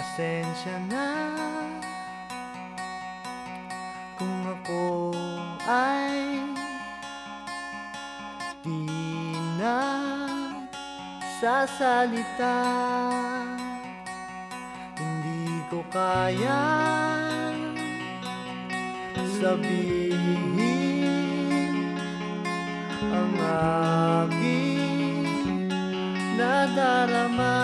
Pasensya na Kung ako ay Di na Sasalita. Hindi ko kaya Sabihin Ang aking Nadarama.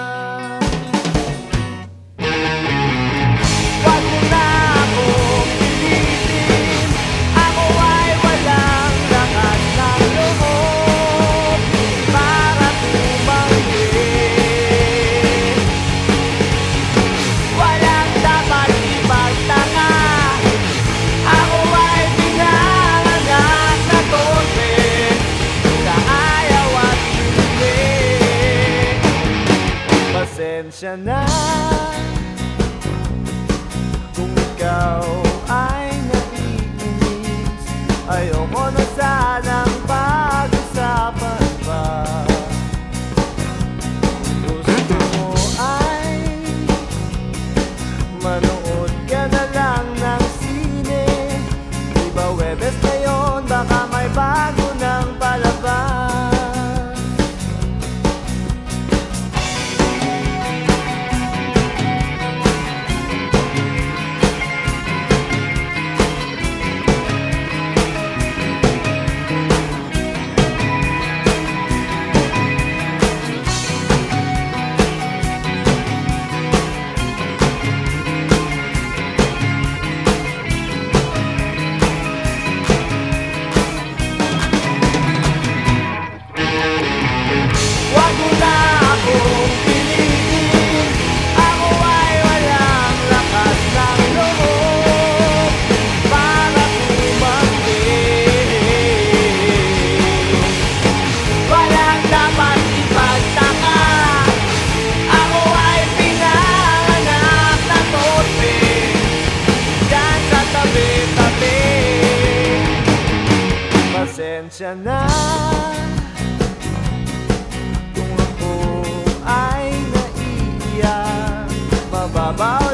Pasensya na Kung ikaw ay naiinis Ayoko na sana Pasensya na Kung ako ay naiiyak. Mababaw